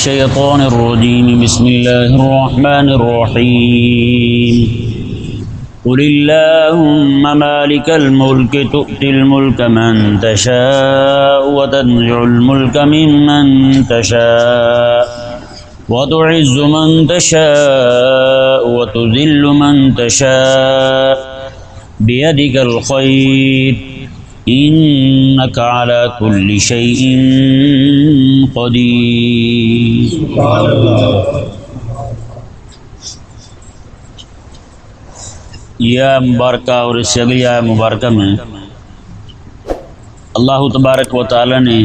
الشيطان الرجيم. بسم الله الرحمن الرحيم. قل اللهم مالك الملك، تؤتي الملك من تشاء وتنزع الملك ممن تشاء، وتعز من تشاء، وتذل من تشاء. بيدك الخير. إنك على كل شيء قدير. یا مبارکہ اور اس سے اگلی آیا مبارکہ میں اللہ تبارک و تعالی نے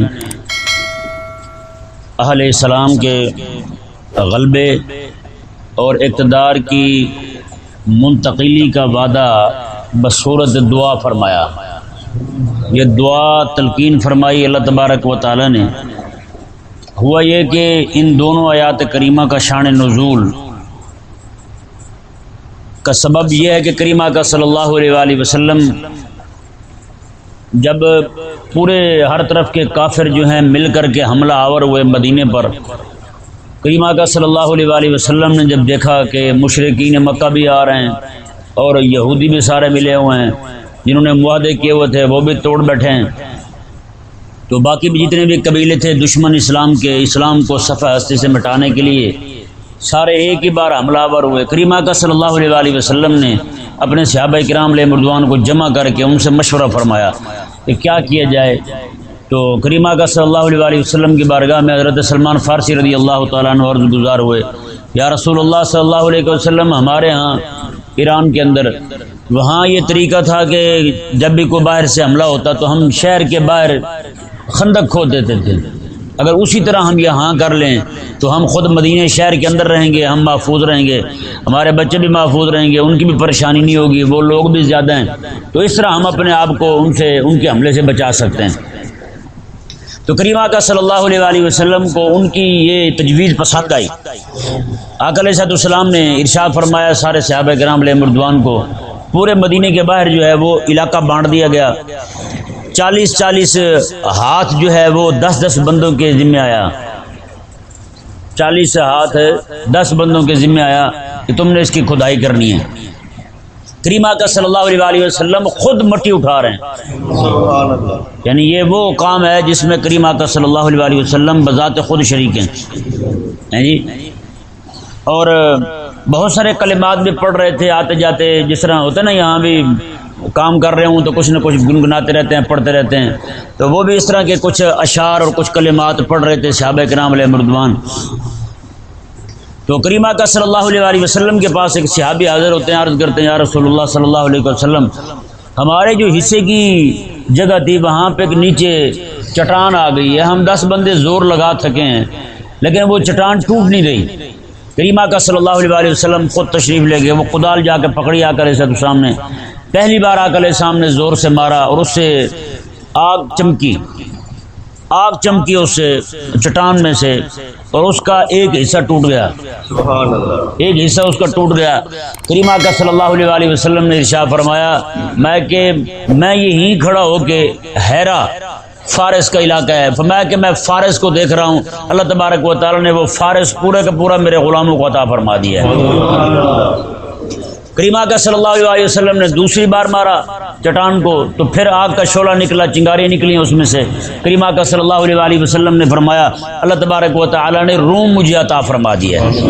اہل السلام کے غلبے اور اقتدار کی منتقلی کا وعدہ بصورت دعا فرمایا۔ یہ دعا تلقین فرمائی اللہ تبارک و تعالی نے۔ ہوا یہ کہ ان دونوں آیات کریمہ کا شان نزول کا سبب یہ ہے کہ کریمہ کا صلی اللہ علیہ وآلہ وسلم جب پورے ہر طرف کے کافر جو ہیں مل کر کے حملہ آور ہوئے مدینے پر، کریمہ کا صلی اللہ علیہ وآلہ وسلم نے جب دیکھا کہ مشرقین مکہ بھی آ رہے ہیں اور یہودی بھی سارے ملے ہوئے ہیں جنہوں نے معاہدے کیے ہوئے تھے، وہ بھی توڑ بیٹھے ہیں۔ تو باقی بھی جتنے بھی قبیلے تھے دشمن اسلام کے، اسلام کو صفحہ ہستی سے مٹانے کے لیے سارے ایک ہی بار حملہ آور ہوئے۔ کریمہ کا صلی اللہ علیہ وسلم نے اپنے صحابہ کرام علیہ مردوان کو جمع کر کے ان سے مشورہ فرمایا کہ کیا کیا جائے۔ تو کریمہ کا صلی اللہ علیہ وسلم کی بارگاہ میں حضرت سلمان فارسی رضی اللہ تعالیٰ عنہ عرض گزار ہوئے۔ یا رسول اللہ صلی اللہ علیہ وسلم، ہمارے ہاں ایران کے اندر۔ وہاں یہ طریقہ تھا کہ جب بھی کوئی باہر سے حملہ ہوتا تو ہم شہر کے باہر خندق کھود دیتے تھے۔ اگر اسی طرح ہم یہاں کر لیں تو ہم خود مدینہ شہر کے اندر رہیں گے، ہم محفوظ رہیں گے، ہمارے بچے بھی محفوظ رہیں گے، ان کی بھی پریشانی نہیں ہوگی، وہ لوگ بھی زیادہ ہیں۔ تو اس طرح ہم اپنے آپ کو ان سے، ان کے حملے سے بچا سکتے ہیں۔ تو کریمہ کا صلی اللہ علیہ وآلہ وسلم کو ان کی یہ تجویز پسند آئی۔ آکل صاحب السلام نے ارشاد فرمایا، سارے صحابہ کرام علیہ مردوان کو، پورے مدینے کے باہر جو ہے وہ علاقہ بانٹ دیا گیا۔ چالیس چالیس ہاتھ جو ہے وہ دس دس بندوں کے ذمہ آیا۔ چالیس ہاتھ دس بندوں کے ذمہ آیا کہ تم نے اس کی کھدائی کرنی ہے۔ کریمہ کا صلی اللہ علیہ وسلم خود مٹی اٹھا رہے ہیں۔ یعنی یہ وہ کام ہے جس میں کریمہ کا صلی اللہ علیہ وسلم بذات خود شریک ہیں۔ جی اور بہت سارے کلمات بھی پڑھ رہے تھے آتے جاتے جس طرح ہوتے نا یہاں بھی کام کر رہے ہوں تو کچھ نہ کچھ گنگناتے رہتے ہیں پڑھتے رہتے ہیں۔ تو وہ بھی اس طرح کے کچھ اشعار اور کچھ کلمات پڑھ رہے تھے صحابہ کرام علیہ مردوان۔ تو کریمہ کا صلی اللہ علیہ وسلم کے پاس ایک صحابی حاضر ہوتے ہیں، عرض کرتے ہیں، یا رسول اللہ صلی اللہ علیہ وسلم، ہمارے جو حصے کی جگہ تھی، وہاں پہ ایک نیچے چٹان آ گئی ہے۔ ہم دس بندے زور لگا تھکے ہیں، لیکن وہ چٹان ٹوٹ نہیں رہی۔ کریمہ کا صلی اللہ علیہ وسلم خود تشریف لے گئے، وہ کدال جا کے پکڑی آ کر ایسے سامنے، پہلی بار آ کر سامنے زور سے مارا اور اس سے آگ چمکی۔ آگ چمکی اس سے چٹان میں سے اور اس کا ایک حصہ ٹوٹ گیا۔ ایک حصہ اس کا ٹوٹ گیا۔ کریمہ کا صلی اللہ علیہ وسلم نے ارشاد فرمایا میں کہ میں یہیں کھڑا ہو کے حیرا فارس کا علاقہ ہے۔ فرمایا کہ میں فارس کو دیکھ رہا ہوں۔ اللہ تبارک و تعالی نے وہ فارس پورے کا پورا میرے غلاموں کو عطا فرما دیا ہے۔ کریمہ کا صلی اللہ علیہ وسلم نے دوسری بار مارا۔ چٹان کو تو پھر آگ کا شعلہ نکلا، چنگاریاں نکلی اس میں سے۔ کریمہ کا صلی اللہ علیہ وآلہ وسلم نے فرمایا، اللہ تبارک و تعالی نے روم مجھے عطا فرما دیا ہے۔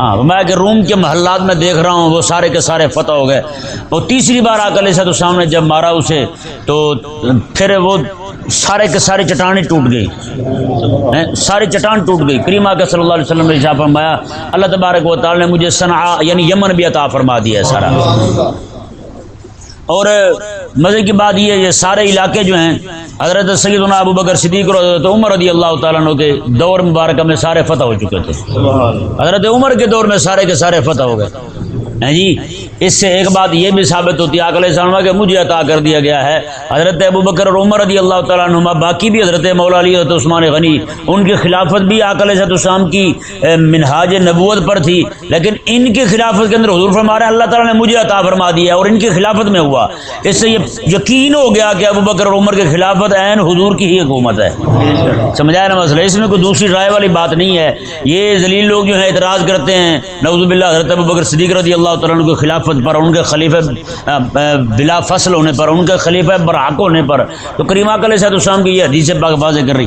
ہاں فرمایا کہ روم کے محلات میں دیکھ رہا ہوں، وہ سارے کے سارے فتح ہو گئے۔ وہ تیسری بار آ کر ایسا تو سامنے جب مارا اسے، تو پھر وہ سارے کے سارے چٹانیں ٹوٹ گئی ساری چٹان ٹوٹ گئی کریمہ کا صلی اللہ علیہ وسلم نے شاہ فرمایا، اللہ تبارک و تعالی نے مجھے صنعا یعنی یمن بھی عطا فرما دیا ہے سارا۔ اور مزے کی بات یہ یہ سارے علاقے جو ہیں حضرت سیدنا ابو بکر صدیق اور حضرت عمر رضی اللہ تعالیٰ عنہ کے دور مبارکہ میں سارے فتح ہو چکے تھے۔ حضرت عمر کے دور میں سارے کے سارے فتح ہو گئے۔ ہیں جی؟ اس سے ایک بات یہ بھی ثابت ہوتی ہے علیہ السلام کہ مجھے عطا کر دیا گیا ہے۔ حضرت ابو بکر اور عمر رضی اللہ تعالیٰ نما باقی بھی حضرت مولا علی، حضرت عثمان غنی، ان کی خلافت بھی علیہ السلام کی منہاج نبوت پر تھی۔ لیکن ان کی خلافت کے اندر حضور فرما رہے ہیں، اللہ تعالیٰ نے مجھے عطا فرما دیا اور ان کی خلافت میں ہوا۔ اس سے یہ یقین ہو گیا کہ ابو بکر اور عمر کی خلافت عین حضور کی ہی حکومت ہے۔ سمجھایا نا مسئلہ؟ اس میں کوئی دوسری رائے والی بات نہیں ہے۔ یہ ذلیل لوگ جو ہے اعتراض کرتے ہیں نوز باللہ، حضرت ابو بکر صدیق رضی اللہ تعالیٰ کی خلافت پر، ان کے خلیفہ بلا فصل ہونے پر، ان کے خلیفہ برحق ہونے پر۔ تو کریمہ کل صاحب السلام کی یہ حدیث پاک واضح کر رہی۔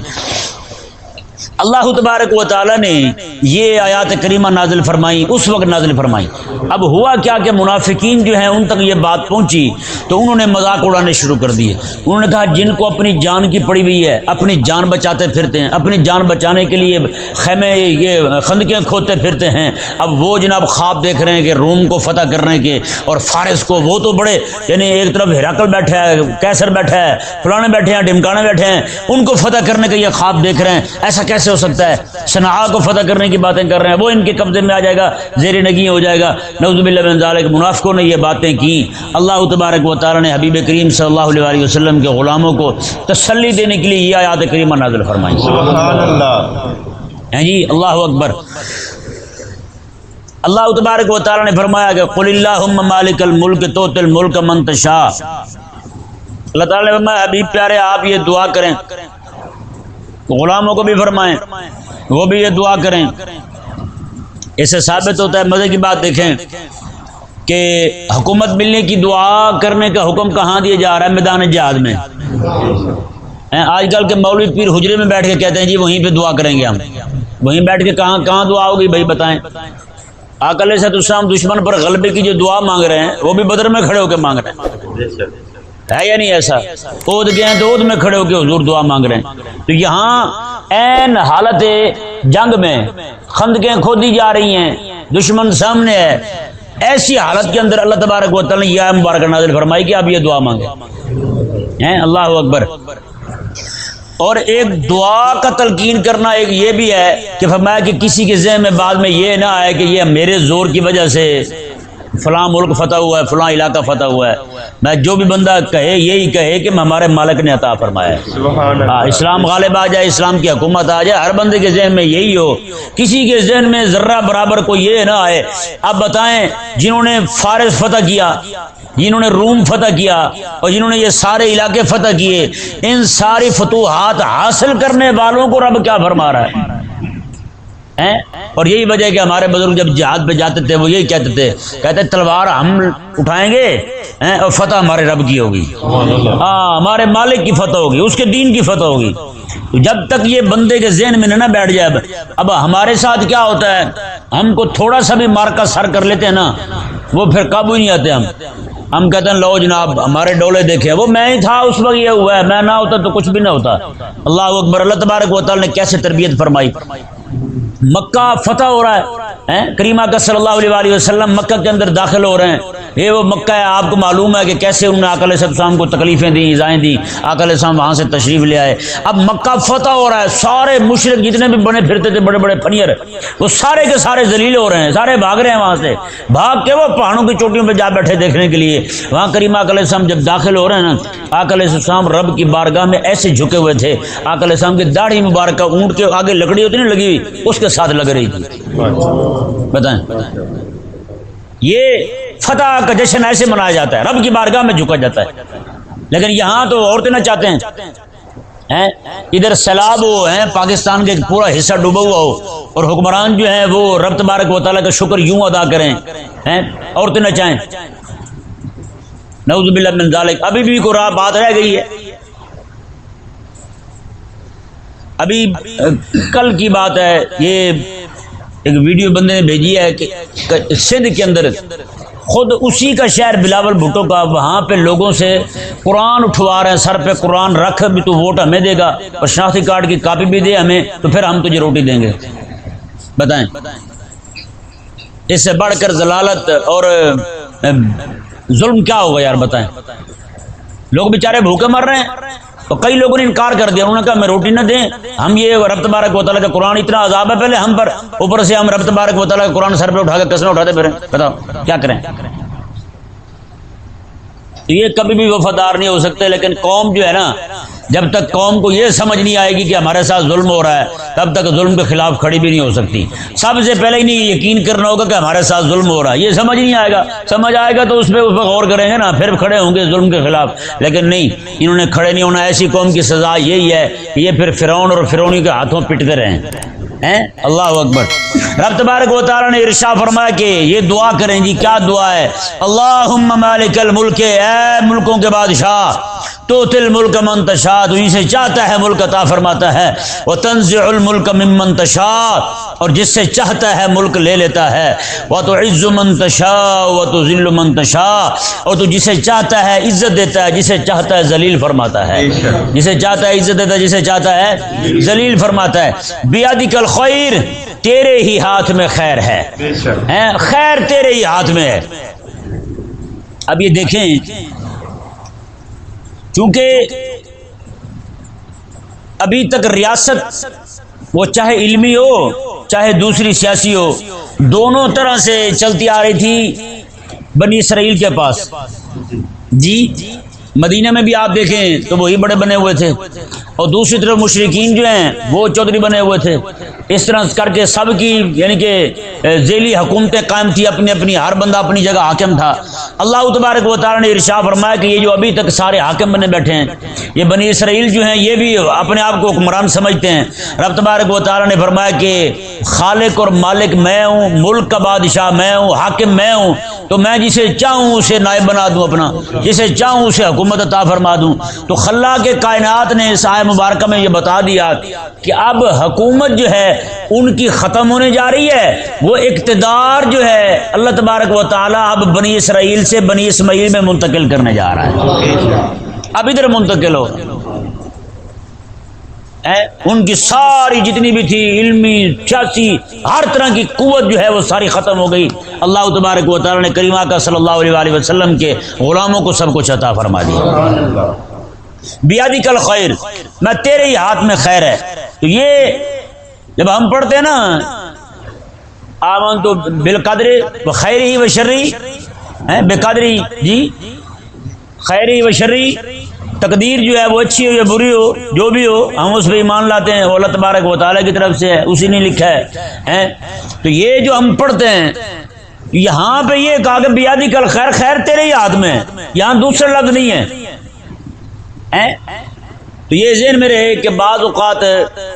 اللہ تبارک و تعالی نے یہ آیات کریمہ نازل فرمائی، اس وقت نازل فرمائی۔ اب ہوا کیا کہ منافقین جو ہیں، ان تک یہ بات پہنچی تو انہوں نے مذاق اڑانے شروع کر دیے۔ انہوں نے کہا، جن کو اپنی جان کی پڑی ہوئی ہے، اپنی جان بچاتے پھرتے ہیں، اپنی جان بچانے کے لیے خیمے، یہ خندقیں کھوتے پھرتے ہیں۔ اب وہ جناب خواب دیکھ رہے ہیں کہ روم کو فتح کرنے کے، اور فارس کو وہ تو بڑے یعنی ایک طرف ہراکل بیٹھا ہے، کیسر بیٹھا ہے، فلانے بیٹھے ہیں ڈمکانے بیٹھے ہیں۔ ان کو فتح کرنے کا یہ خواب دیکھ رہے ہیں۔ ایسا کیسے ہو سکتا ہے صنع کو فتح کرنے کی باتیں کر رہے ہیں وہ ان کے قبضے میں آ جائے گا زیر نگی ہو جائے گا۔ نوزب اللہ ذالک منافقوں نے یہ باتیں کی اللہ تبارک و تعالیٰ نے حبیب کریم صلی اللہ علیہ وسلم کے غلاموں کو تسلی دینے کے لیے یہ آیات کریمہ نازل فرمائی۔ سبحان اللہ۔ ہیں جی اللہ اکبر۔ اللہ تبارک و تعالیٰ نے فرمایا کہ قل اللہم مالک الملک توت الملک منتشا اللہ تعالیٰ نے فرمایا حبیب پیارے آپ یہ دعا کریں۔ غلاموں کو بھی فرمائیں، وہ بھی یہ دعا کریں۔ اس سے ثابت ہوتا ہے، مزے کی بات دیکھیں کہ حکومت ملنے کی دعا کرنے کا حکم کہاں دیا جا رہا ہے؟ میدان جہاد میں۔ آج کل کے مولوی پیر حجرے میں بیٹھ کے کہتے ہیں جی وہیں پہ دعا کریں گے ہم۔ وہیں بیٹھ کے کہاں کہاں دعا ہوگی؟ بھائی بتائیں۔ آکل سے دشمن پر غلبے کی جو دعا مانگ رہے ہیں، وہ بھی بدر میں کھڑے ہو کے مانگ رہے ہیں۔ جی ہے یا نہیں ایسا؟ اود گئے ہیں تو اود میں کھڑے ہو کے حضور دعا مانگ رہے ہیں۔ تو یہاں این حالت جنگ میں خندقیں کھودی جا رہی ہیں، دشمن سامنے ہے۔ ایسی حالت کے اندر اللہ تبارک و تعالی نے یہ مبارک نازل فرمائی کہ آپ یہ دعا مانگے ہیں؟ اللہ اکبر۔ اور ایک دعا کا تلقین کرنا ایک یہ بھی ہے کہ فرمایا کہ کسی کے ذہن میں بعد میں یہ نہ آئے کہ یہ میرے زور کی وجہ سے فلاں ملک فتح ہوا ہے فلاں علاقہ فتح ہوا ہے۔ میں جو بھی بندہ کہے یہی کہے کہ ہمارے مالک نے عطا فرمایا ہے۔ ہاں اسلام غالب آ جائے اسلام کی حکومت آ جائے ہر بندے کے ذہن میں یہی ہو۔ کسی کے ذہن میں ذرہ برابر کو یہ نہ آئے۔ اب بتائیں جنہوں نے فارس فتح کیا جنہوں نے روم فتح کیا اور جنہوں نے یہ سارے علاقے فتح کیے ان ساری فتوحات حاصل کرنے والوں کو رب کیا فرما رہا ہے؟ اور یہی وجہ کہ ہمارے بزرگ جب جہاد پہ جاتے تھے وہ یہی کہتے تھے کہتے تلوار ہم اٹھائیں گے اور فتح ہمارے رب کی ہوگی۔ ہاں ہمارے مالک کی فتح ہوگی اس کے دین کی فتح ہوگی۔ جب تک یہ بندے کے ذہن میں نہ بیٹھ جائے اب ہمارے ساتھ کیا ہوتا ہے؟ ہم کو تھوڑا سا بھی مار کا سر کر لیتے ہیں نا وہ پھر قابو نہیں آتے ہم۔ ہم کہتے ہیں لو جناب ہمارے ڈولے دیکھے وہ میں ہی تھا اس وقت یہ ہوا ہے میں نہ ہوتا تو کچھ بھی نہ ہوتا۔ اللہ اکبر اللہ تبارک و تعالی نے کیسے تربیت فرمائی؟ مکہ فتح ہو رہا ہے کریمہ کا صلی اللہ علیہ وسلم مکہ کے اندر داخل ہو رہے ہیں۔ یہ وہ مکہ ہے، آپ کو معلوم ہے کہ کیسے انہوں نے آکل السلام کو تکلیفیں دیں، ایزائیں دیں۔ آکل السلام وہاں سے تشریف لے آئے۔ اب مکہ فتح ہو رہا ہے، سارے مشرق جتنے بھی بنے پھرتے تھے، بڑے بڑے پنیر، وہ سارے کے سارے ذلیل ہو رہے ہیں، سارے بھاگ رہے ہیں وہاں سے۔ بھاگ کے وہ پہاڑوں کی چوٹیوں پہ جا بیٹھے دیکھنے کے لیے۔ وہاں کریم آکل السلام جب داخل ہو رہے ہیں نا آکل السلام رب کی بارگاہ میں ایسے جھکے ہوئے تھے۔ آکل السلام کی داڑھی مبارکہ اونٹ کے آگے لکڑی ہوتی نہیں لگی ہوئی، اس کے ساتھ لگ رہی تھی۔ بتائیں۔ یہ فتح کا جشن ایسے منایا جاتا ہے، رب کی بارگاہ میں جھکا جاتا ہے۔ لیکن یہاں تو عورتیں نہ چاہتے ہیں۔ ادھر سیلاب ہو، ہیں؟ پاکستان کے پورا حصہ ڈوبا ہوا ہو۔ اور حکمران جو ہیں، وہ رب تبارک و تعالیٰ کا شکر یوں ادا کریں۔ عورتیں نہ چاہیں۔ نعوذ باللہ من ذالک۔ ابھی بھی کوئی راہ بات رہ گئی ہے۔ ابھی کل کی بات ہے، یہ ایک ویڈیو بندے نے بھیجی ہے کہ سندھ کے اندر خود اسی کا شہر بلاول بھٹو کا وہاں پہ لوگوں سے قرآن اٹھوا رہے ہیں، سر پہ قرآن رکھ بھی تو ووٹ ہمیں دے گا، اور شناختی کارڈ کی کاپی بھی دے ہمیں، تو پھر ہم تجھے روٹی دیں گے۔ بتائیں۔ اس سے بڑھ کر ضلالت اور ظلم کیا ہوگا یار، بتائیں۔ لوگ بیچارے بھوکے مر رہے ہیں۔ تو کئی لوگوں نے انکار کر دیا، انہوں نے کہا ہمیں روٹی نہ دیں، ہم یہ ربت بارک وطالعہ کا قرآن اتنا عذاب ہے، پہلے ہم پر، اوپر سے ہم ربت بارک وطالعہ کا قرآن سر پہ اٹھا کے کسنا اٹھاتے پھر بتاؤ، کیا کریں؟ یہ کبھی بھی وفادار نہیں ہو سکتے، لیکن قوم جو ہے نا جب تک قوم کو یہ سمجھ نہیں آئے گی کہ ہمارے ساتھ ظلم ہو رہا ہے، تب تک ظلم کے خلاف کھڑی بھی نہیں ہو سکتی۔ سب سے پہلے ہی نہیں یقین کرنا ہوگا کہ ہمارے ساتھ ظلم ہو رہا ہے۔ یہ سمجھ نہیں آئے گا۔ سمجھ آئے گا تو اس پہ اس پہ غور کریں گے نا، پھر کھڑے ہوں گے ظلم کے خلاف۔ لیکن نہیں، انہوں نے کھڑے نہیں ہونا۔ ایسی قوم کی سزا یہی ہے کہ یہ پھر فرعون اور فرونی کے ہاتھوں پٹتے رہیں۔ اللہ اکبر۔ رب تبارک و تعالی نے ارشا فرمایا کہ یہ دعا کریں جی کیا دعا ہے؟ اللہ مالک الملک، اے ملکوں کے بادشاہ۔ تو تل ملک منتشا تو جسے چاہتا ہے ملک عطا فرماتا ہے۔ وہ تنز الملک من منتشا اور جس سے چاہتا ہے ملک لے لیتا ہے۔ وہ تو عز منتشا وہ تو ذل منتشا اور تو جسے چاہتا ہے عزت دیتا ہے جسے چاہتا ہے ذلیل فرماتا ہے۔ جسے چاہتا ہے عزت دیتا ہے جسے چاہتا ہے ذلیل فرماتا ہے۔ بیادی کل خیر تیرے ہی ہاتھ میں خیر ہے۔ خیر تیرے ہی ہاتھ میں ہے۔ اب یہ دیکھیں چونکہ ابھی تک ریاست وہ چاہے علمی ہو، چاہے دوسری سیاسی ہو، دونوں طرح سے چلتی آ رہی تھی بنی اسرائیل کے پاس۔ جی مدینہ میں بھی آپ دیکھیں تو وہی بڑے بنے ہوئے تھے۔ اور دوسری طرف مشرقین جو ہیں، وہ چودھری بنے ہوئے تھے۔ اس طرح کر کے سب کی یعنی کہ ذیلی حکومتیں قائم تھی اپنی اپنی، ہر بندہ اپنی جگہ حاکم تھا۔ اللہ تبارک و تعالیٰ نے ارشا فرمایا کہ یہ جو ابھی تک سارے حاکم بنے بیٹھے ہیں، یہ بنی اسرائیل جو ہیں، یہ بھی اپنے آپ کو حکمران سمجھتے ہیں۔ رب تبارک و تعالیٰ نے فرمایا کہ خالق اور مالک میں ہوں، ملک کا بادشاہ میں ہوں، حاکم میں ہوں، تو میں جسے چاہوں اسے نائب بنا دوں اپنا، جسے چاہوں اسے حکومت عطا فرما دوں۔ تو خلا کے کائنات نے اس آئے آئے مبارکہ میں یہ بتا دیا کہ اب حکومت جو ہے ان کی ختم ہونے جا رہی ہے۔ وہ اقتدار جو ہے اللہ تبارک و تعالیٰ اب بنی اسرائیل سے بنی اسماعیل میں منتقل کرنے جا رہا ہے۔ اب ادھر منتقل ہو۔ ان کی ساری جتنی بھی تھی، علمی، سیاسی، ہر طرح کی قوت جو ہے وہ ساری ختم ہو گئی۔ اللہ تبارک و تعالیٰ نے کریمہ کا صلی اللہ علیہ وسلم کے غلاموں کو سب کچھ عطا فرما دیا۔ بیادی کل خیر میں تیرے ہی ہاتھ میں خیر ہے۔ تو یہ جب ہم پڑھتے ہیں نا آمن تو بال قدری خیر ہی و شرری بے قدری جی خیر ہی و شرری تقدیر جو ہے وہ اچھی ہو یا بری ہو، جو بھی ہو، ہم اس پہ ایمان لاتے ہیں، وہ اللہ تبارک و تعالیٰ کی طرف سے ہے، اسی نے لکھا ہے تو یہ جو ہم پڑھتے ہیں، یہاں پہ یہ کہا کہ بیادی کل خیر خیر تیرے ہی ہاتھ میں یہاں دوسرا لفظ نہیں ہے۔ تو یہ ذہن میں رہے کہ بعض اوقات،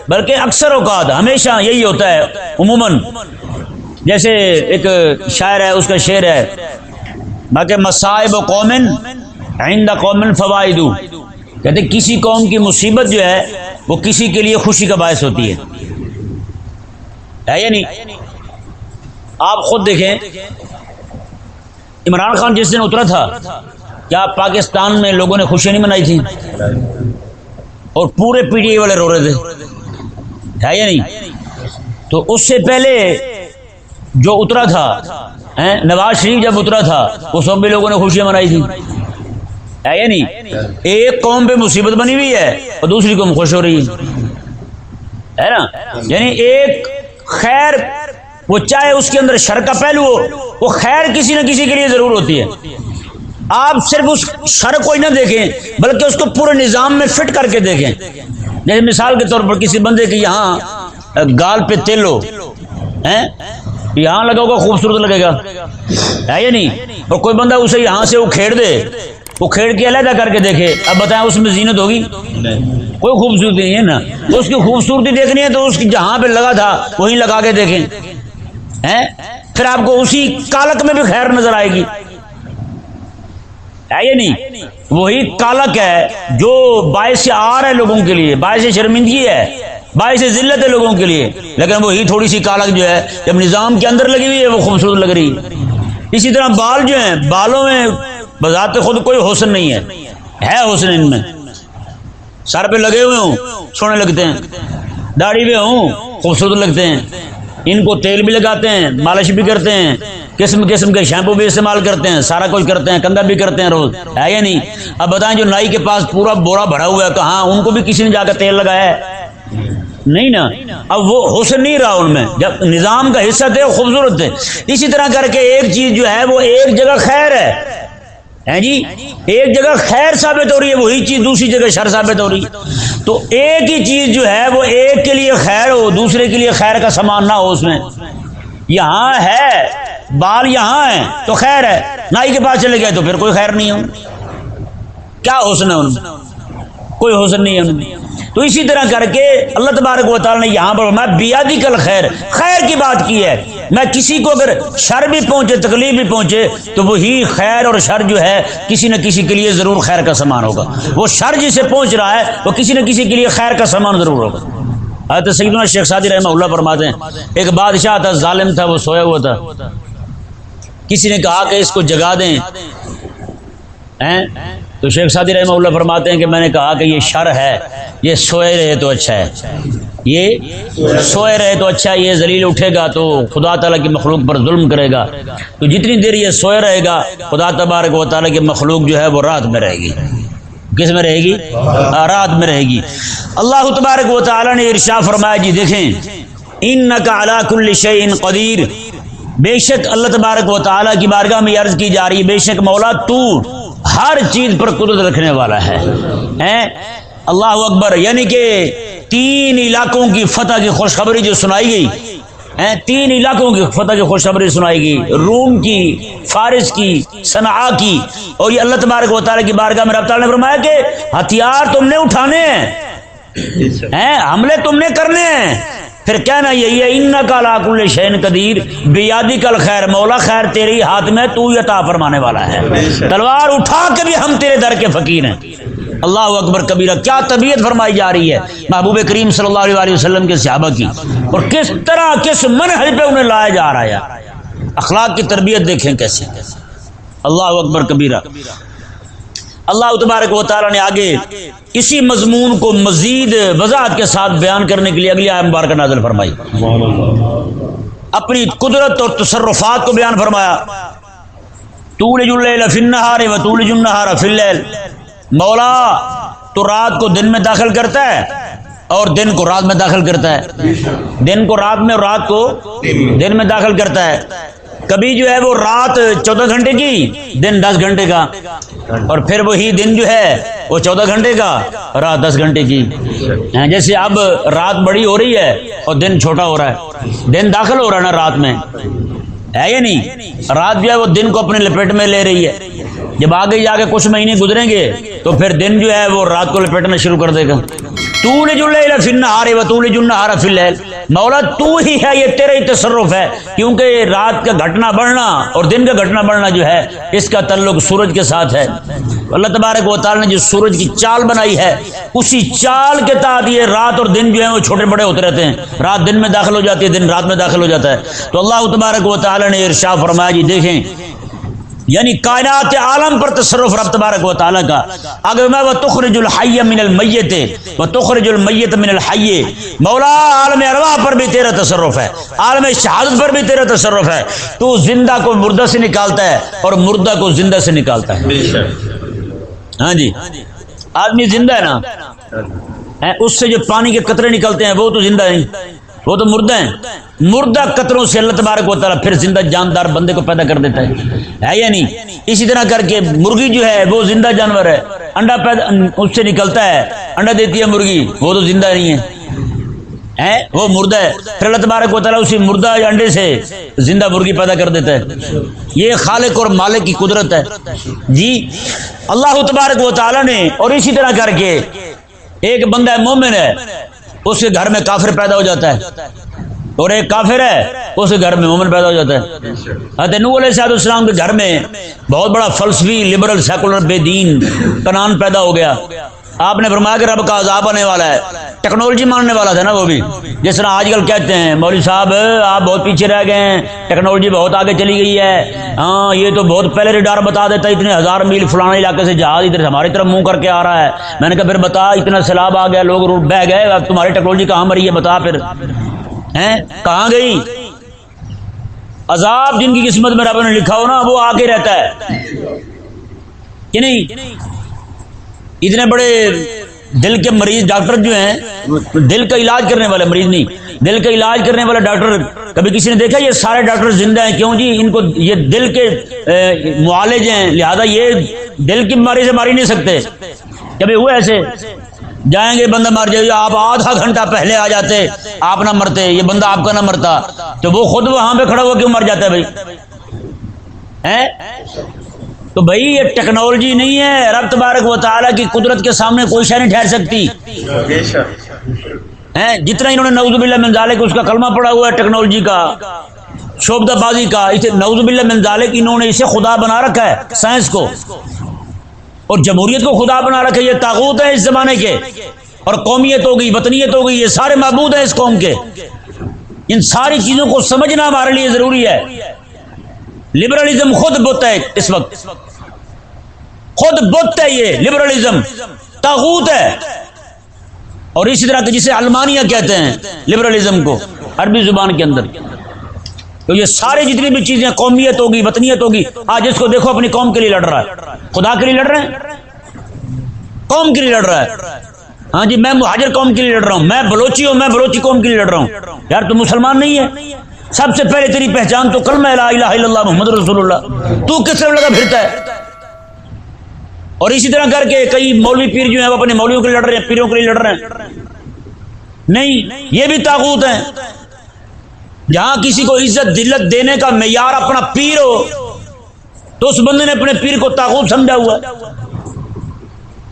بلکہ اکثر اوقات ہمیشہ یہی ہوتا ہے، عموماً جیسے ایک شاعر ہے، اس کا شعر ہے، باقی مصائب و قومن آئندہ قومن فوائد کہتے کسی قوم کی مصیبت جو ہے، وہ کسی کے لیے خوشی کا باعث ہوتی ہے یا نہیں؟ آپ خود دیکھیں، عمران خان جس دن اترا تھا کیا پاکستان میں لوگوں نے خوشی نہیں منائی تھی؟ اور پورے پی ڈی اے والے رو رہے تھے۔ ہے یا نہیں؟ تو اس سے پہلے جو اترا تھا نواز شریف جب اترا تھا وہ سب بھی لوگوں نے خوشیاں منائی تھی۔ ہے یا نہیں؟ ایک قوم پہ مصیبت بنی ہوئی ہے اور دوسری قوم خوش ہو رہی ہے نا؟ یعنی ایک خیر، وہ چاہے اس کے اندر شر کا پہلو ہو، وہ خیر کسی نہ کسی کے لیے ضرور ہوتی ہے۔ آپ صرف اس شر کو ہی نہ دیکھیں بلکہ اس کو پورے نظام میں فٹ کر کے دیکھیں۔ جیسے مثال کے طور پر کسی بندے کی یہاں گال پہ تیل ہو یہاں لگا ہوگا خوبصورت لگے گا۔ ہے یا نہیں؟ اور کوئی بندہ اسے یہاں سے وہ کھیڑ دے وہ کھیڑ کے علیحدہ کر کے دیکھے۔ اب بتائیں اس میں زینت ہوگی؟ کوئی خوبصورتی نہیں ہے نا۔ اس کی خوبصورتی دیکھنی ہے تو اس کی جہاں پہ لگا تھا وہیں لگا کے دیکھیں۔ پھر آپ کو اسی کالک میں بھی خیر نظر آئے گی۔ ہے یا نہیں? وہی کالک ہے جو باعث آر ہے لوگوں کے لیے، باعث شرمندگی ہے، باعث ذلت ہے لوگوں کے لیے۔ لیکن وہی تھوڑی سی کالک جو ہے، جب نظام کے اندر لگی ہوئی ہے، وہ خوبصورت لگ رہی۔ اسی طرح بال جو ہیں، بالوں میں بذات خود کوئی حسن نہیں ہے۔ ہے حسن ان میں۔ سر پہ لگے ہوئے ہوں، سونے لگتے ہیں۔ داڑھی پہ ہوں، خوبصورت لگتے ہیں۔ ان کو تیل بھی لگاتے ہیں، مالش بھی کرتے ہیں، قسم قسم کے شیمپو بھی استعمال کرتے ہیں، سارا کچھ کرتے ہیں، کندھا بھی کرتے ہیں روز، ہے یا نہیں؟ اب بتائیں جو نائی کے پاس پورا بورا بھرا ہوا ہے، کہاں ان کو بھی کسی نے جا کر تیل لگایا ہے؟ نہیں نا، اب وہ حسن نہیں رہا ان میں، جب نظام کا حصہ تھے، خوبصورت تھے۔ اسی طرح کر کے ایک چیز جو ہے، وہ ایک جگہ خیر ہے۔ ہے جی؟ ایک جگہ خیر ثابت ہو رہی ہے، وہی چیز دوسری جگہ شر ثابت ہو رہی ہے۔ تو ایک ہی چیز جو ہے، وہ ایک کے لیے خیر ہو، دوسرے کے لیے خیر کا سامان نہ ہو اس میں۔ یہاں ہے، بال یہاں ہے تو خیر ہے۔ نائی کے پاس چلے گئے تو پھر کوئی خیر نہیں ہو کیا حسن ہے ان کوئی حسن نہیں ہے ان تو اسی طرح کر کے اللہ تبارک و تعالیٰ نے یہاں پر میں بیادی کل خیر۔ خیر کی بات کی ہے۔ میں کسی کو اگر شر بھی پہنچے، تکلیف بھی پہنچے، تو وہی خیر اور شر جو ہے، کسی نہ کسی کے لیے ضرور خیر کا سامان ہوگا۔ وہ شر جسے پہنچ رہا ہے، وہ کسی نہ کسی کے لیے خیر کا سامان ضرور ہوگا۔ حضرت سیدنا شیخ سادی رحمہ اللہ فرماتے ہیں، ایک بادشاہ تھا، ظالم تھا، وہ سویا ہوا تھا۔ کسی نے کہا کہ اس کو جگا دیں۔ تو شیخ سادی رحمہ اللہ فرماتے ہیں کہ میں نے کہا کہ یہ شر ہے، یہ سوئے رہے تو اچھا ہے۔ یہ سوئے رہے تو اچھا یہ ذلیل اٹھے گا تو خدا تعالیٰ کی مخلوق پر ظلم کرے گا۔ تو جتنی دیر یہ سوئے رہے گا، خدا تبارک و تعالیٰ کی مخلوق جو ہے وہ رات میں رہے گی۔ کس میں رہے گی؟ رات میں رہے گی۔ اللہ تبارک و تعالیٰ نے ارشا فرمایا جی دیکھیں ان کا کل قدیر۔ بے شک اللہ تبارک و تعالیٰ کی بارگاہ میں عرض کی جا رہی ہے، بے شک مولا تو ہر چیز پر قدرت رکھنے والا ہے۔ اللہ اکبر یعنی کہ تین علاقوں کی فتح کی خوشخبری جو سنائی گئی۔ تین علاقوں کی فتح کی خوشخبری سنائی گئی۔ روم کی فارس کی صنعا کی۔ اور یہ اللہ تبارک و تعالیٰ کی بارگاہ میں رفتار نے فرمایا کہ ہتھیار تم نے اٹھانے ہیں؟ حملے تم نے کرنے ہیں۔ پھر کہنا یہی ہے ان کا لاک شین قدیر، بیادی کل خیر، مولا خیر تیری ہاتھ میں تو یتا فرمانے والا ہے۔ تلوار اٹھا کے بھی ہم تیرے در کے فقیر ہیں۔ اللہ اکبر کبیرہ، کیا طبیعت فرمائی جا رہی ہے محبوب کریم صلی اللہ علیہ وسلم کے صحابہ کی؟ اور کس طرح، کس منحج پہ انہیں لایا جا رہا ہے؟ اخلاق کی تربیت دیکھیں کیسے؟ اللہ اکبر کبیرہ اللہ تبارک و تعالیٰ نے آگے اسی مضمون کو مزید وضاحت کے ساتھ بیان کرنے کے لیے اگلی آئے مبارکہ نازل فرمائی۔ اپنی قدرت اور تصرفات کو بیان فرمایا۔ تولج اللیل فی النہار و تولج النہار فی اللیل۔ مولا تو رات کو دن میں داخل کرتا ہے اور دن کو رات میں داخل کرتا ہے۔ دن کو رات میں اور رات کو دن میں داخل کرتا ہے۔ کبھی جو ہے وہ رات چودہ گھنٹے کی، دن دس گھنٹے کا۔ اور پھر وہی دن جو ہے وہ چودہ گھنٹے کا، رات دس گھنٹے کی۔ ہاں، جیسے اب رات بڑی ہو رہی ہے اور دن چھوٹا ہو رہا ہے۔ دن داخل ہو رہا ہے نا رات میں۔ ہے یا نہیں؟ رات جو ہے وہ دن کو اپنے لپیٹ میں لے رہی ہے۔ جب آگے جا کے کچھ مہینے گزریں گے تو پھر دن جو ہے وہ رات کو لپیٹنا شروع کر دے گا۔ تولج اللیل فی النہار و تولج النہار فی اللیل مولا تو ہی ہے یہ تیرا ہی تصرف ہے کیونکہ رات کا گھٹنا بڑھنا اور دن کا گھٹنا بڑھنا جو ہے اس کا تعلق سورج کے ساتھ ہے اللہ تبارک و تعالی نے جو سورج کی چال بنائی ہے، اسی چال کے تحت یہ رات اور دن جو ہے وہ چھوٹے بڑے ہوتے رہتے ہیں. رات دن میں داخل ہو جاتی ہے، دن رات میں داخل ہو جاتا ہے. تو اللہ تبارک و تعالی نے ارشا فرمایا جی دیکھیں یعنی کائنات عالم پر تصرف رب تبارک و تعالیٰ کا۔ اگر میں وہ تخرج الحی من المیت وہ تخرج المیت من الحی مولا عالم ارواح پر بھی تیرا تصرف ہے۔ عالم شہادت پر بھی تیرا تصرف ہے۔ تو زندہ کو مردہ سے نکالتا ہے اور مردہ کو زندہ سے نکالتا ہے۔ ہاں جی۔ آدمی زندہ ہے نا؟ اس سے جو پانی کے قطرے نکلتے ہیں وہ تو زندہ نہیں وہ تو مردہ ہیں۔ مردہ قطروں سے اللہ تبارک و تعالیٰ پھر زندہ جاندار بندے کو پیدا کر دیتا ہے۔ یا نہیں؟ اسی طرح کر کے مرغی جو ہے، وہ زندہ جانور ہے۔ انڈا پیدا، اس سے نکلتا ہے۔ انڈا دیتی ہے مرغی، وہ تو زندہ نہیں ہے؟ وہ مردہ ہے۔ پھر اللہ تبارک و تعالیٰ اسی مردہ انڈے سے زندہ مرغی پیدا کر دیتا ہے۔ یہ خالق اور مالک کی قدرت ہے۔ جی اللہ تبارک و تعالیٰ نے اور اسی طرح کر کے ایک بندہ مومن ہے۔ اس کے گھر میں کافر پیدا ہو جاتا ہے۔ اور ایک کافر ہے، اس کے گھر میں مومن پیدا ہو جاتا ہے۔ حضرت نو علیہ صاحب السلام کے گھر میں بہت بڑا فلسفی لبرل سیکولر بے دین کنان پیدا ہو گیا۔ آپ نے فرمایا کہ رب کا عذاب آنے والا ہے۔ ٹیکنالوجی ماننے والا تھا نا وہ بھی۔ جس طرح آج کل کہتے ہیں، مولوی صاحب، آپ بہت پیچھے رہ گئے ہیں۔ ٹیکنالوجی بہت آگے چلی گئی ہے۔ ہاں یہ تو بہت پہلے ریڈار بتا دیتا ہے، اتنے ہزار میل فلانا علاقے سے جہاز ادھر ہماری طرف منہ کر کے آ رہا ہے۔ میں نے کہا، پھر بتا، اتنا سیلاب آ گیا، لوگ بہ گئے، اب تمہاری ٹیکنالوجی کہاں مری ہے؟ بتا پھر۔ کہاں گئی؟ عذاب جن کی قسمت میں رب نے لکھا ہو نا، وہ آگے رہتا ہے۔ کہ نہیں؟ اتنے بڑے دل کے مریض ڈاکٹر جو ہیں، دل کا علاج کرنے والے، مریض نہیں، دل کا علاج کرنے والا ڈاکٹر، کبھی کسی نے دیکھا یہ سارے ڈاکٹر زندہ ہیں؟ کیوں جی؟ ان کو یہ دل کے معالج ہیں، لہذا یہ دل کی بیماری سے ماری نہیں سکتے۔ کبھی ہوئے ایسے؟ جائیں گے، بندہ مر جائے آپ آدھا گھنٹہ پہلے آ جاتے، آپ نہ مرتے، یہ بندہ آپ کا نہ مرتا۔ تو وہ خود وہاں پہ کھڑا ہوا کیوں مر جاتا ہے بھائی؟ تو بھائی یہ ٹیکنالوجی نہیں ہے رب تبارک و تعالیٰ کی قدرت کے سامنے کوئی شہ نہیں ٹھہر سکتی۔ جتنا انہوں نے نوز باللہ منظالک اس کا کلمہ پڑا ہوا ہے ٹیکنالوجی کا شوبدہ بازی کا۔ اسے نوز باللہ منظالک انہوں نے اسے خدا بنا رکھا ہے سائنس کو۔ اور جمہوریت کو خدا بنا رکھا ہے یہ تاغوت ہے اس زمانے کے۔ اور قومیت ہو گئی وطنیت ہو گئی یہ سارے معبود ہیں اس قوم کے۔ ان ساری چیزوں کو سمجھنا ہمارے لیے ضروری ہے۔ لبرلزم خود بت ہے اس وقت۔ خود بت ہے یہ لبرلزم تاغوت ہے۔ اور اسی طرح جسے المانیہ کہتے ہیں لبرلزم کو عربی زبان کے اندر۔ تو یہ سارے جتنی بھی چیزیں قومیت ہوگی وطنیت ہوگی آج اس کو دیکھو اپنی قوم کے لیے لڑ رہا ہے۔ خدا کے لیے لڑ رہے ہیں قوم کے لیے لڑ رہا ہے۔ ہاں جی میں مہاجر قوم کے لیے لڑ رہا ہوں میں بلوچی ہوں میں بلوچی قوم کے لیے لڑ رہا ہوں۔ یار تو مسلمان نہیں ہے۔ سب سے پہلے تیری پہچان تو کلمہ لا الہ الا اللہ محمد رسول اللہ۔ تو کس طرح لگا پھرتا ہے؟ اور اسی طرح کر کے کئی مولوی پیر جو ہیں وہ اپنے مولویوں کے لیے لڑ رہے ہیں پیروں کے لیے لڑ رہے ہیں۔ نہیں یہ بھی تاغوت ہیں۔ جہاں کسی کو عزت دلت دینے کا معیار اپنا پیر ہو تو اس بندے نے اپنے پیر کو تاغوت سمجھا ہوا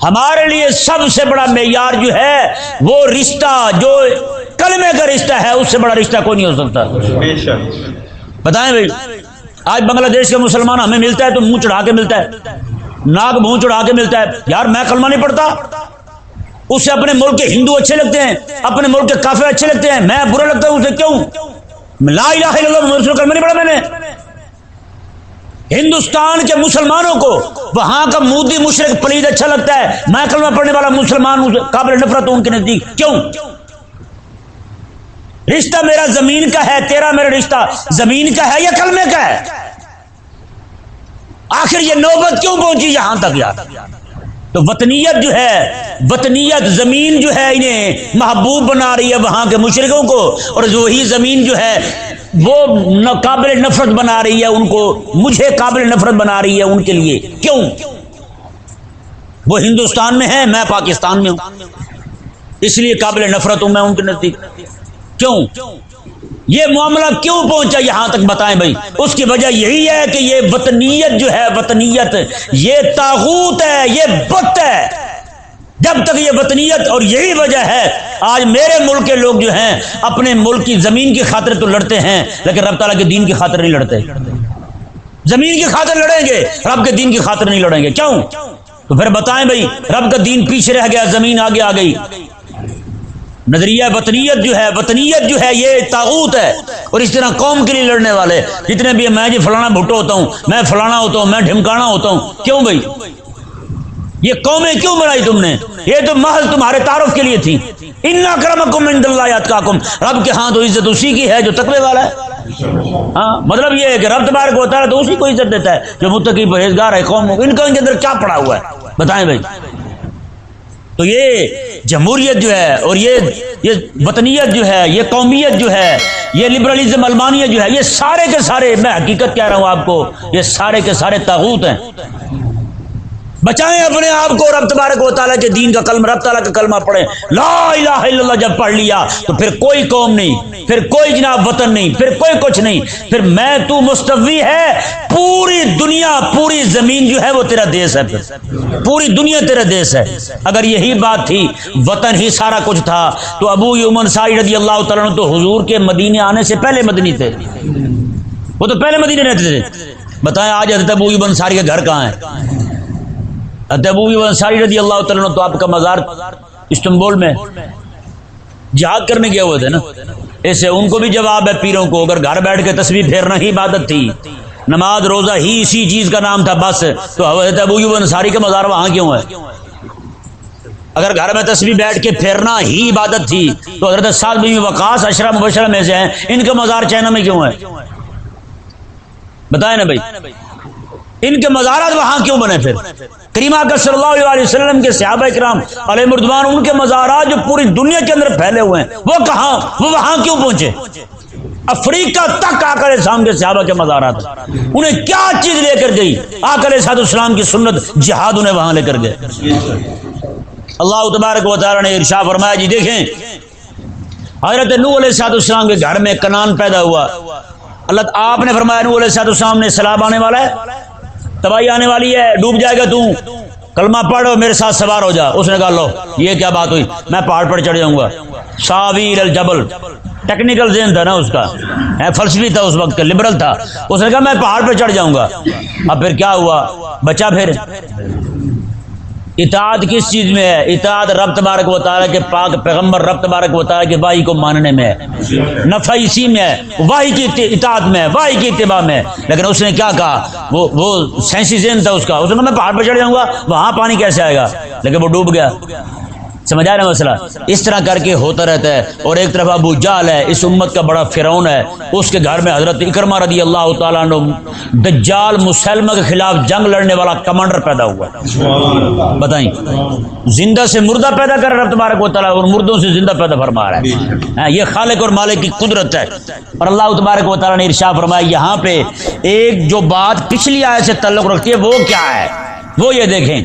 ہمارے لیے سب سے بڑا معیار جو ہے وہ رشتہ جو کلمے کا رشتہ ہے اس سے بڑا رشتہ کوئی نہیں ہو سکتا۔ بتائیں بھائی آج بنگلہ دیش کا مسلمان ہمیں ملتا ہے تو منہ چڑھا کے ملتا ہے۔ ناک منہ چڑھا کے ملتا ہے۔ یار، میں کلمہ نہیں پڑھتا۔ اسے اپنے ملک کے ہندو اچھے لگتے ہیں، اپنے ملک کے کافی اچھے لگتے ہیں۔ میں برا لگتا ہوں، اسے کیوں؟ لا الہ الا اللہ کلمہ نہیں پڑھا میں نے۔ ہندوستان کے مسلمانوں کو وہاں کا مودی مشرق پلید اچھا لگتا ہے۔ میں کلمہ پڑھنے والا مسلمان قابل نفرت ہوں ان کے نزدیک۔ کیوں؟ رشتہ میرا زمین کا ہے، تیرا میرا رشتہ زمین کا ہے یا کلمے کا ہے؟ آخر یہ نوبت کیوں پہنچی؟ یہاں تک یار تو وطنیت جو ہے، وطنیت زمین جو ہے انہیں محبوب بنا رہی ہے وہاں کے مشرقوں کو، اور وہی زمین جو ہے، وہ قابل نفرت بنا رہی ہے، ان کو مجھے قابل نفرت بنا رہی ہے ان کے لیے۔ کیوں؟ وہ ہندوستان میں ہے میں پاکستان میں ہوں۔ اس لیے قابل نفرت ہوں، میں ان کے نزدیک۔ کیوں؟ یہ معاملہ کیوں پہنچا یہاں تک بتائیں بھائی؟ اس کی وجہ یہی ہے کہ یہ وطنیت جو ہے، وطنیت، یہ تاغوت ہے، یہ بت ہے۔ جب تک یہ وطنیت اور یہی وجہ ہے، آج میرے ملک کے لوگ جو ہیں، اپنے ملک کی زمین کی خاطر تو لڑتے ہیں، لیکن رب تعالیٰ کے دین کی خاطر نہیں لڑتے۔ زمین کی خاطر لڑیں گے، رب کے دین کی خاطر نہیں لڑیں گے۔ کیوں؟ تو پھر بتائیں بھائی، رب کا دین پیچھے رہ گیا، زمین آگے آ گئی۔ نظریہ وطنیت جو ہے، وطنیت جو ہے، یہ تاغوت ہے۔ اور اس طرح قوم کے لیے لڑنے والے، جتنے بھی میں جی فلانا بھٹو ہوتا ہوں، میں فلانا ہوتا ہوں، میں ڈھمکانا ہوتا ہوں، کیوں بھائی؟ یہ قومیں کیوں بنائی تم نے؟ یہ تو محض تمہارے تعارف کے لیے تھی۔ انا کرم عند اللہ کا کم رب کے ہاں تو عزت اسی کی ہے جو تقوی والا ہے۔ ہاں مطلب یہ ہے کہ رب تبارک ہوتا ہے تو اسی کو عزت دیتا ہے۔ جو متقی پرہیزگار ہے، قوم ان کا ان کے اندر کیا پڑا ہوا ہے؟ بتائیں بھائی۔ تو یہ جمہوریت جو ہے اور یہ یہ وطنیت جو ہے، یہ قومیت جو ہے، یہ لبرلزم المانیت جو ہے، یہ سارے کے سارے میں حقیقت کہہ رہا ہوں آپ کو، یہ سارے کے سارے تاغوت ہیں۔ بچائیں اپنے آپ کو، رب تبارک و تعالیٰ کے دین کا کلم رب تعالیٰ کا کلمہ پڑھیں۔ لا الہ الا اللہ جب پڑھ لیا تو پھر کوئی قوم نہیں، پھر کوئی جناب وطن نہیں، پھر کوئی کچھ نہیں۔ پھر میں تو مستوی ہے، پوری دنیا، پوری زمین جو ہے وہ تیرا دیس ہے پھر۔ پوری دنیا تیرا دیس ہے۔ اگر یہی بات تھی، وطن ہی سارا کچھ تھا، تو ابو یومن ساری رضی اللہ تعالیٰ تو حضور کے مدینے آنے سے پہلے مدنی تھے۔ وہ تو پہلے مدینے رہتے تھے۔ بتائیں آج حضرت ابو یومن ساری کا گھر کہاں ہے؟ انصاری رضی اللہ تعالیٰ تو آپ کا مزار استنبول میں جہاد کرنے گئے ہوئے تھے نا۔ ایسے ان کو بھی جواب ہے پیروں کو، اگر گھر بیٹھ کے تصویر پھیرنا ہی عبادت تھی۔ نماز روزہ ہی اسی چیز کا نام تھا بس۔ تو حضرت ابو انصاری کا مزار وہاں کیوں ہے؟ اگر گھر میں تصویر بیٹھ کے پھیرنا ہی عبادت تھی، تو حضرت سعد بن وقاص اشرا مبشرہ میں سے ہیں۔ ان کا مزار چائنا میں کیوں ہے؟ بتائیں نا بھائی۔ ان کے مزارات وہاں کیوں بنے پھر؟ کریمہ کا صلی اللہ علیہ وسلم کے صحابہ کرام علیہ مردوان، ان کے مزارات جو پوری دنیا کے اندر پھیلے ہوئے ہیں، وہ کہاں؟ وہ وہاں کیوں پہنچے؟ افریقہ تک آ کر اسلام کے صحابہ کے مزارات۔ انہیں کیا چیز لے کر گئی؟ آ کر سعد السلام کی سنت، جہاد انہیں وہاں لے کر گئے۔ اللہ تبارک و تعالیٰ نے ارشا فرمایا جی دیکھیں، حضرت نو علیہ سعد السلام کے گھر میں کنان پیدا ہوا۔ اللہ آپ نے فرمایا نو علیہ سعد السلام نے سلاب آنے والا ہے؟ تباہی آنے والی ہے، ڈوب جائے گا تو۔ کلمہ پڑھو، میرے ساتھ سوار ہو جا۔ اس نے کہا، لو، یہ کیا بات ہوئی؟ میں پہاڑ پر چڑھ جاؤں گا۔ ساویر الجبل۔ ٹیکنیکل ذہن تھا نا اس کا۔ فلسفی تھا اس وقت لبرل تھا۔ اس نے کہا، میں پہاڑ پہ چڑھ جاؤں گا۔ اب پھر کیا ہوا؟ بچا پھر۔ اطاعت کس چیز میں ہے؟ اطاعت رب تبارک و تعالیٰ کے پاک پیغمبر رب تبارک و تعالیٰ کے واہی کو ماننے میں ہے۔ نفع اسی میں ہے واہی کی اطاعت میں ہے واہی کی اتباع میں ہے۔ لیکن اس نے کیا کہا؟ وہ وہ سینسی ذہن تھا اس کا۔ اس نے کہا، میں پہاڑ پہ چڑھ جاؤں گا، وہاں پانی کیسے آئے گا؟ لیکن وہ ڈوب گیا۔ سمجھ آ رہا مسئلہ؟ اس طرح کر کے ہوتا رہتا ہے اور ایک طرف ابو جال ہے، اس امت کا بڑا فرعون ہے، اس کے گھر میں حضرت اکرما رضی اللہ تعالیٰ دجال مسلمہ کے خلاف جنگ لڑنے والا کمانڈر پیدا ہوا بتائیں، زندہ سے مردہ پیدا کر رہا تبارک و تعالیٰ، اور مردوں سے زندہ پیدا فرما رہا ہے۔ ہاں، یہ خالق اور مالک کی قدرت ہے۔ اور اللہ تبارک و تعالیٰ نے ارشا فرمایا، یہاں پہ ایک جو بات پچھلی آئے سے تعلق رکھتی ہے، وہ کیا ہے؟ وہ یہ دیکھیں۔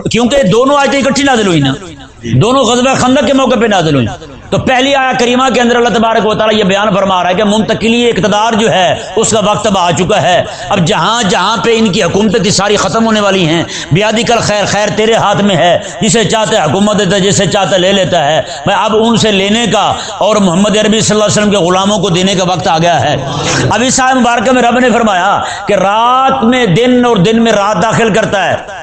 کیونکہ دونوں آیتیں اکٹھی نازل ہوئی نا۔ دونوں غزب خندق کے موقع پہ نازل ہوئی۔ تو پہلی آیا کریمہ کے اندر اللہ تبارک و تعالیٰ یہ بیان فرما رہا ہے کہ منتقلی اقتدار جو ہے، اس کا وقت اب آ چکا ہے۔ اب جہاں جہاں پہ ان کی حکومتیں ساری ختم ہونے والی ہیں۔ بیادی کل خیر خیر تیرے ہاتھ میں ہے۔ جسے چاہتے حکومت دیتا ہے، جسے چاہتا ہے لے لیتا ہے۔ میں اب ان سے لینے کا اور محمد عربی صلی اللہ علیہ وسلم کے غلاموں کو دینے کا وقت آ گیا ہے۔ اب اس مبارکہ میں رب نے فرمایا کہ رات میں دن اور دن میں رات داخل کرتا ہے۔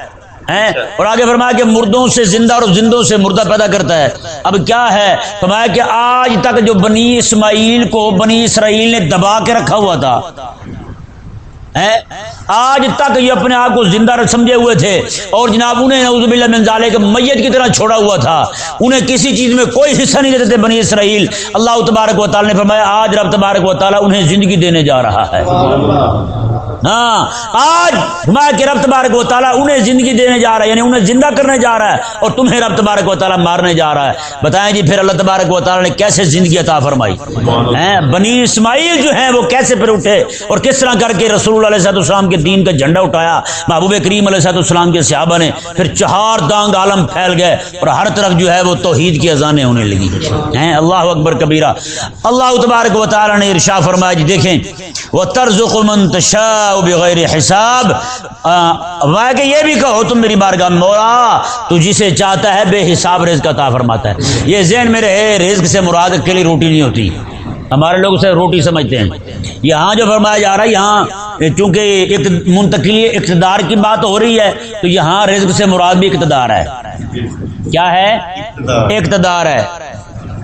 ہیں۔ اور آگے فرمایا کہ مردوں سے زندہ اور زندوں سے مردہ پیدا کرتا ہے۔ اب کیا ہے؟ فرمایا کہ آج تک جو بنی اسماعیل کو بنی اسرائیل نے دبا کے رکھا ہوا تھا آج تک یہ اپنے آپ کو زندہ سمجھے ہوئے تھے۔ اور جناب، انہیں نعوذ باللہ من ذالک میت کی طرح چھوڑا ہوا تھا۔ انہیں کسی چیز میں کوئی حصہ نہیں دیتے تھے بنی اسرائیل۔ اللہ تبارک و تعالی نے فرمایا، آج رب تبارک و تعالی انہیں زندگی دینے جا رہا ہے۔ ہاں آج فرمایا کہ رب تبارک و تعالیٰ انہیں زندگی دینے جا رہا ہے یعنی انہیں زندہ کرنے جا رہا ہے اور تمہیں رب تبارک و تعالیٰ مارنے جا رہا ہے۔ بتائیں جی پھر اللہ تبارک و تعالیٰ نے کیسے زندگی عطا فرمائی؟ بنی اسماعیل جو ہیں وہ کیسے پھر اٹھے اور کس طرح کر کے رسول اللہ علیہ السلام کے دین کا جھنڈا اٹھایا؟ محبوب کریم علیہ السلام کے صحابہ نے پھر چہار دانگ عالم پھیل گئے اور ہر طرف جو ہے وہ توحید کی اذانیں ہونے لگی۔ ہیں اللہ اکبر کبیرہ۔ اللہ تبارک و تعالیٰ نے ارشا فرمایا جی دیکھیں وہ طرز منتشا بغیر حساب. کہ یہ بھی کہو تم میری بارگاہ مولا تو جسے چاہتا ہے بے حساب رزق عطا فرماتا ہے. یہ ذہن میرے ہے رزق سے مراد کے لیے روٹی نہیں ہوتی. ہمارے لوگ اسے روٹی سمجھتے ہیں. یہاں جو فرمایا جا رہا ہے یہاں چونکہ منتقلی اقتدار کی بات ہو رہی ہے تو یہاں رزق سے مراد بھی اقتدار ہے. کیا ہے؟ اقتدار ہے.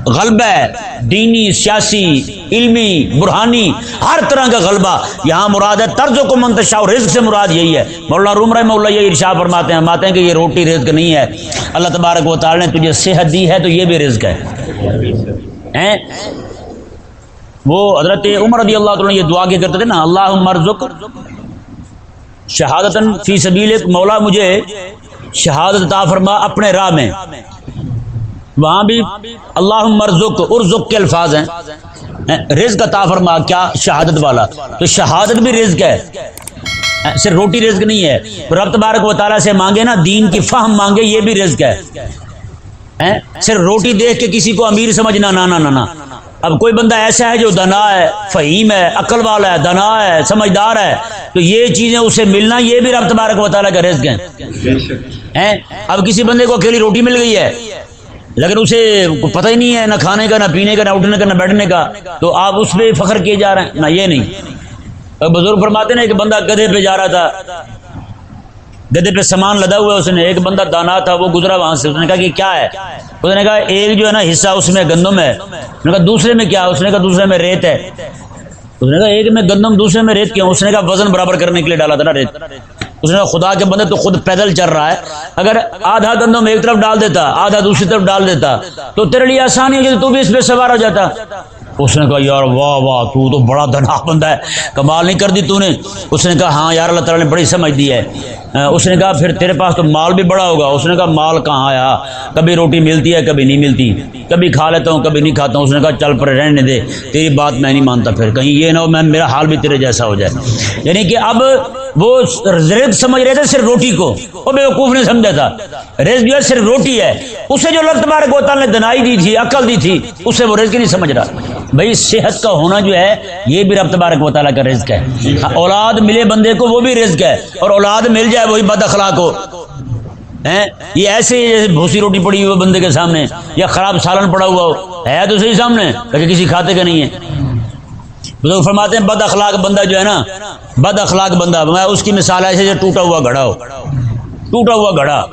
غلبہ ہے، دینی، سیاسی، علمی، برہانی، ہر طرح کا غلبہ۔ یہاں مراد ہے طرز کو منتشا اور رزق سے مراد یہی ہے۔ مولانا روم رحم اللہ یہ ارشا فرماتے ہیں ماتے ہیں کہ یہ روٹی رزق نہیں ہے۔ اللہ تبارک و تعالی نے تجھے صحت دی ہے تو یہ بھی رزق ہے۔ وہ حضرت عمر رضی اللہ تعالیٰ یہ دعا کے کرتے تھے نا اللہ مرزق شہادت فی سبیل مولا مجھے شہادت عطا فرما اپنے راہ میں۔ وہاں بھی اللہ مرزق ارزق کے الفاظ ہیں۔ رزق عطا فرما کیا شہادت والا۔ تو شہادت بھی رزق ہے۔ صرف روٹی رزق نہیں ہے۔ رب تبارک و تعالیٰ سے مانگے نا دین کی فہم مانگے یہ بھی رزق ہے۔ صرف روٹی دیکھ کے کسی کو امیر سمجھنا نہ نہ نہ اب کوئی بندہ ایسا ہے جو دنا ہے فہیم ہے عقل والا ہے دنا ہے سمجھدار ہے تو یہ چیزیں اسے ملنا یہ بھی رب تبارک و تعالیٰ کا رزق ہے اب کسی بندے کو اکیلی روٹی مل گئی ہے لیکن اسے پتہ ہی نہیں ہے، نہ کھانے کا، نہ پینے کا، نہ اٹھنے کا، نہ بیٹھنے کا۔ تو آپ اس پہ فخر کیے جا رہے ہیں۔ نہ، یہ نہیں۔ بزرگ فرماتے نا کہ بندہ گدھے پہ جا رہا تھا۔ گدے پہ سامان لدا ہوا اس نے ایک بندہ دانا تھا، وہ گزرا وہاں سے۔ اس نے کہا کہ کیا ہے؟ اس نے کہا، ایک جو ہے نا، حصہ اس میں گندم ہے۔ نے کہا، دوسرے میں کیا؟ اس نے کہا، دوسرے میں ریت ہے۔ اس نے کہا، ایک میں گندم، دوسرے میں ریت کیوں؟ اس نے کہا، وزن برابر کرنے کے لیے ڈالا تھا نا ریت۔ اس نے خدا کے بندے، تو خود پیدل چل رہا ہے۔ اگر آدھا گندم ایک طرف ڈال دیتا، آدھا دوسری طرف ڈال دیتا، تو تیرے لیے آسانی ہو جاتی تو بھی اس پہ سوار ہو جاتا۔ اس نے کہا، یار واہ واہ، تو تو بڑا دھنا بندہ ہے، کمال نہیں کر دی تو نے۔ اس نے کہا ہاں یار، اللہ تعالیٰ نے بڑی سمجھ دی ہے۔ اس نے کہا پھر تیرے پاس تو مال بھی بڑا ہوگا۔ اس نے کہا مال کہاں آیا؟ کبھی روٹی ملتی ہے کبھی نہیں ملتی۔ کبھی کھا لیتا ہوں کبھی نہیں کھاتا ہوں۔ اس نے کہا چل پر رہنے دے۔ تیری بات میں نہیں مانتا۔ پھر کہیں یہ نہ ہو میں میرا حال بھی تیرے جیسا ہو جائے۔ یعنی کہ اب وہ رزق سمجھ رہے تھے صرف روٹی کو۔ وہ بیوقوف نے سمجھا تھا۔ رزق جو ہے صرف روٹی ہے۔ اسے جو اللہ تبارک و تعالیٰ نے دنائی دی تھی عقل دی تھی اسے وہ رزق نہیں سمجھ رہا۔ بھائی صحت کا ہونا جو ہے یہ بھی رب تبارک و تعالیٰ کا رزق ہے۔ اولاد ملے بندے کو وہ بھی رزق ہے۔ اور اولاد مل جائے وہی بد اخلاق ہو۔ یہ ایسے جیسے بھوسی روٹی پڑی ہوئی بندے کے سامنے، یا خراب سالن پڑا ہوا ہو۔ ہے تو صحیح سامنے کہ کسی کھاتے کا نہیں ہے۔ بزرگ فرماتے ہیں، بد اخلاق بندہ جو ہے نا، بد اخلاق بندہ، میں اس کی مثال ایسے جو ٹوٹا ہوا گھڑا ہو۔ ٹوٹا ہوا گھڑا۔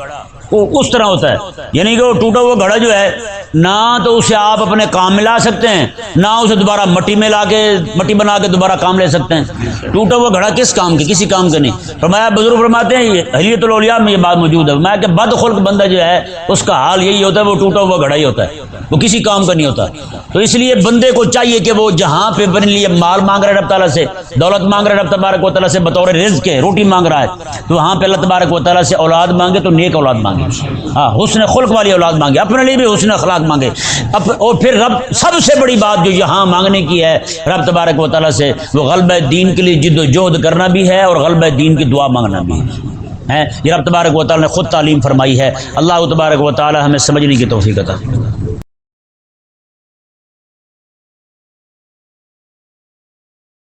اس طرح ہوتا ہے۔ یعنی کہ وہ ٹوٹا ہوا گھڑا جو ہے، نہ تو اسے آپ اپنے کام میں لا سکتے ہیں، نہ اسے دوبارہ مٹی میں لا کے، مٹی بنا کے دوبارہ کام لے سکتے ہیں۔ ٹوٹا ہوا گھڑا کس کام کے کسی کام کا نہیں۔ فرمایا، بزرگ فرماتے ہیں حلیت الاولیاء میں یہ بات موجود ہے۔ میں کہ بد خلق بندہ جو ہے، اس کا حال یہی ہوتا ہے، وہ ٹوٹا ہوا گھڑا ہی ہوتا ہے۔ وہ کسی کام کا نہیں ہوتا۔ تو اس لیے بندے کو چاہیے کہ وہ جہاں پہ بن لیے مال مانگ رہے رب تعالیٰ سے، دولت مانگ رہے رب تبارک و تعالیٰ سے، بطور رزق کے روٹی مانگ رہا ہے، تو وہاں پہ اللہ تبارک و تعالیٰ سے اولاد مانگے تو نیک اولاد مانگے۔ ہاں حسن خلق والی اولاد مانگے، اپنے لیے بھی حسن اخلاق مانگے۔ اور پھر رب سب سے بڑی بات جو یہاں مانگنے کی ہے رب تبارک و تعالیٰ سے، وہ غلب دین کے لیے جد و جہد کرنا بھی ہے اور غلب دین کی دعا مانگنا بھی ہے۔ یہ رب تبارک و تعالیٰ نے خود تعلیم فرمائی ہے۔ اللہ تبارک و تعالیٰ ہمیں سمجھنے کی توفیق عطا